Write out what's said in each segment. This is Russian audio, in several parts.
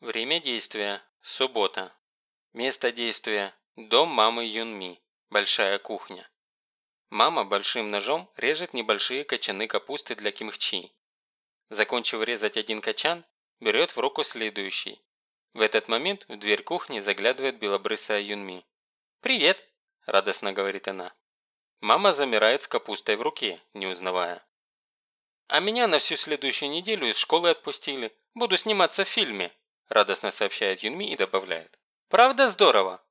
Время действия – суббота. Место действия – дом мамы Юнми, большая кухня. Мама большим ножом режет небольшие качаны капусты для кимхчи. Закончив резать один качан, берет в руку следующий. В этот момент в дверь кухни заглядывает белобрысая Юнми. «Привет!» – радостно говорит она. Мама замирает с капустой в руке, не узнавая. «А меня на всю следующую неделю из школы отпустили. Буду сниматься в фильме», – радостно сообщает Юнми и добавляет. «Правда здорово?»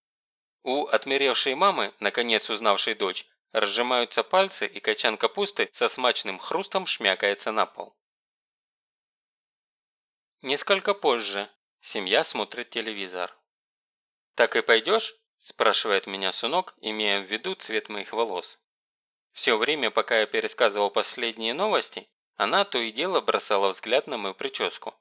У отмеревшей мамы, наконец узнавшей дочь, разжимаются пальцы и качан капусты со смачным хрустом шмякается на пол. Несколько позже. Семья смотрит телевизор. «Так и пойдешь?» – спрашивает меня Сунок, имея в виду цвет моих волос. Все время, пока я пересказывал последние новости, она то и дело бросала взгляд на мою прическу.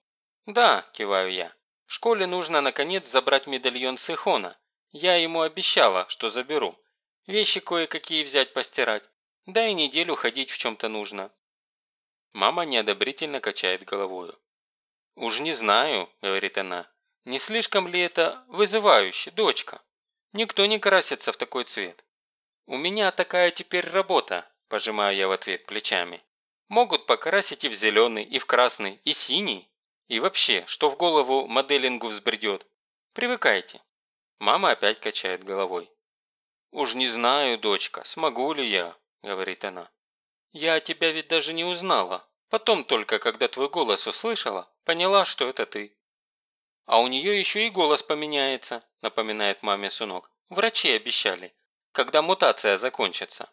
«Да», – киваю я. «В школе нужно, наконец, забрать медальон с Ихона. Я ему обещала, что заберу. Вещи кое-какие взять постирать. Да и неделю ходить в чем-то нужно». Мама неодобрительно качает головою. «Уж не знаю», – говорит она. «Не слишком ли это вызывающе, дочка? Никто не красится в такой цвет». «У меня такая теперь работа», – пожимаю я в ответ плечами. Могут покрасить и в зеленый, и в красный, и синий. И вообще, что в голову моделингу взбредет. Привыкайте. Мама опять качает головой. «Уж не знаю, дочка, смогу ли я», – говорит она. «Я тебя ведь даже не узнала. Потом только, когда твой голос услышала, поняла, что это ты». «А у нее еще и голос поменяется», – напоминает маме Сунок. «Врачи обещали, когда мутация закончится».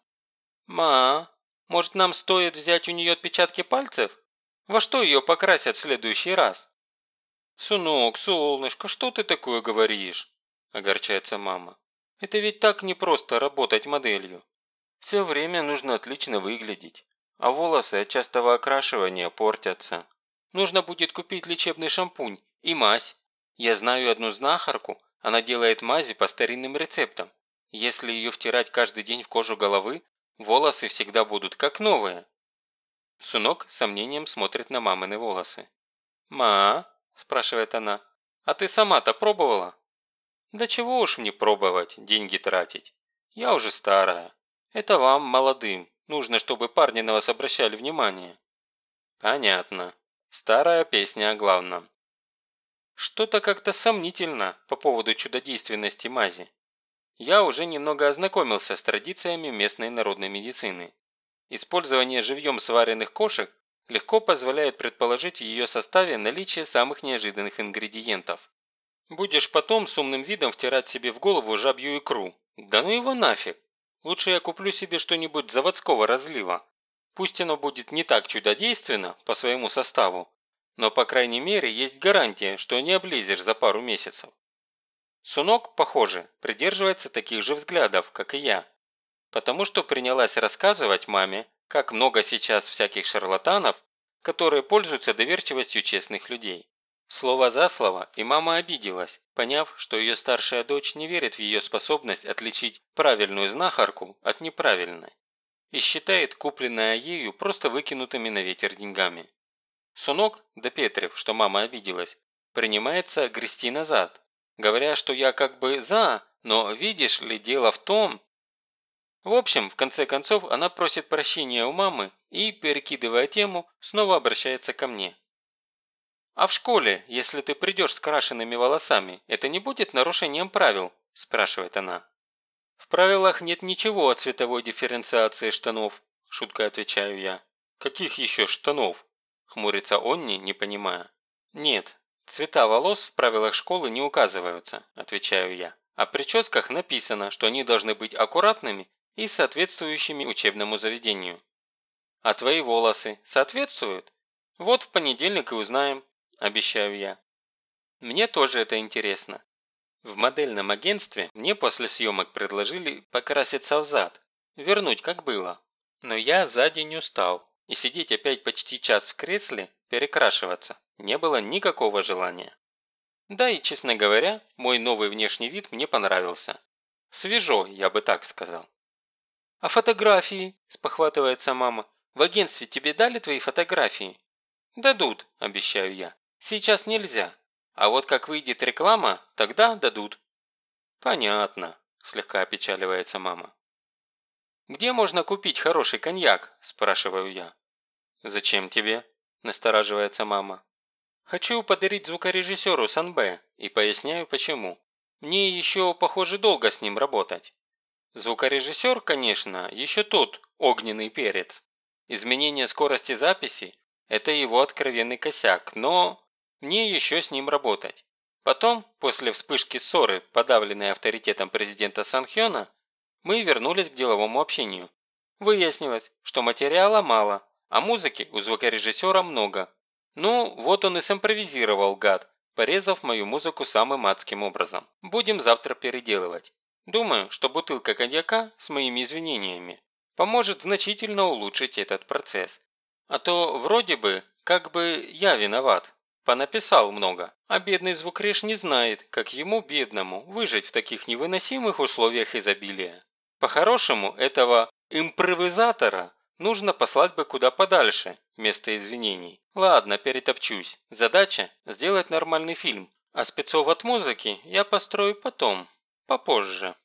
«Ма, может, нам стоит взять у нее отпечатки пальцев? Во что ее покрасят в следующий раз?» «Сынок, солнышко, что ты такое говоришь?» – огорчается мама. «Это ведь так непросто работать моделью. Все время нужно отлично выглядеть, а волосы от частого окрашивания портятся. Нужно будет купить лечебный шампунь и мазь. Я знаю одну знахарку, она делает мази по старинным рецептам. Если ее втирать каждый день в кожу головы, Волосы всегда будут как новые. Сунок с сомнением смотрит на мамины волосы. «Ма?» – спрашивает она. «А ты сама-то пробовала?» «Да чего уж мне пробовать, деньги тратить. Я уже старая. Это вам, молодым, нужно, чтобы парни на вас обращали внимание». «Понятно. Старая песня о главном». Что-то как-то сомнительно по поводу чудодейственности мази я уже немного ознакомился с традициями местной народной медицины. Использование живьем сваренных кошек легко позволяет предположить в ее составе наличие самых неожиданных ингредиентов. Будешь потом с умным видом втирать себе в голову жабью икру. Да ну его нафиг. Лучше я куплю себе что-нибудь заводского разлива. Пусть оно будет не так чудодейственно по своему составу, но по крайней мере есть гарантия, что не облезешь за пару месяцев. Сунок, похоже, придерживается таких же взглядов, как и я. Потому что принялась рассказывать маме, как много сейчас всяких шарлатанов, которые пользуются доверчивостью честных людей. Слово за слово, и мама обиделась, поняв, что ее старшая дочь не верит в ее способность отличить правильную знахарку от неправильной и считает купленное ею просто выкинутыми на ветер деньгами. Сунок, допетрив, что мама обиделась, принимается грести назад, говоря, что я как бы за, но видишь ли, дело в том... В общем, в конце концов, она просит прощения у мамы и, перекидывая тему, снова обращается ко мне. «А в школе, если ты придешь с крашенными волосами, это не будет нарушением правил?» – спрашивает она. «В правилах нет ничего о цветовой дифференциации штанов», – шуткой отвечаю я. «Каких еще штанов?» – хмурится Онни, не понимая. «Нет, «Цвета волос в правилах школы не указываются», – отвечаю я. «А в прическах написано, что они должны быть аккуратными и соответствующими учебному заведению». «А твои волосы соответствуют?» «Вот в понедельник и узнаем», – обещаю я. Мне тоже это интересно. В модельном агентстве мне после съемок предложили покраситься в зад, вернуть как было. Но я за день устал, и сидеть опять почти час в кресле, перекрашиваться, не было никакого желания. Да и, честно говоря, мой новый внешний вид мне понравился. Свежо, я бы так сказал. «А фотографии?» – спохватывается мама. «В агентстве тебе дали твои фотографии?» «Дадут», – обещаю я. «Сейчас нельзя. А вот как выйдет реклама, тогда дадут». «Понятно», – слегка опечаливается мама. «Где можно купить хороший коньяк?» – спрашиваю я. «Зачем тебе?» – настораживается мама. «Хочу подарить звукорежиссеру Санбе и поясняю почему. Мне еще, похоже, долго с ним работать. Звукорежиссер, конечно, еще тот огненный перец. Изменение скорости записи – это его откровенный косяк, но мне еще с ним работать. Потом, после вспышки ссоры, подавленной авторитетом президента Санхёна, мы вернулись к деловому общению. Выяснилось, что материала мало, а музыки у звукорежиссера много. Ну, вот он и симпровизировал, гад, порезав мою музыку самым адским образом. Будем завтра переделывать. Думаю, что бутылка коньяка с моими извинениями поможет значительно улучшить этот процесс. А то вроде бы, как бы я виноват. Понаписал много, а бедный звукреж не знает, как ему, бедному, выжить в таких невыносимых условиях изобилия. По-хорошему, этого импровизатора нужно послать бы куда подальше, вместо извинений. Ладно, перетопчусь. Задача – сделать нормальный фильм, а спецов от музыки я построю потом, попозже.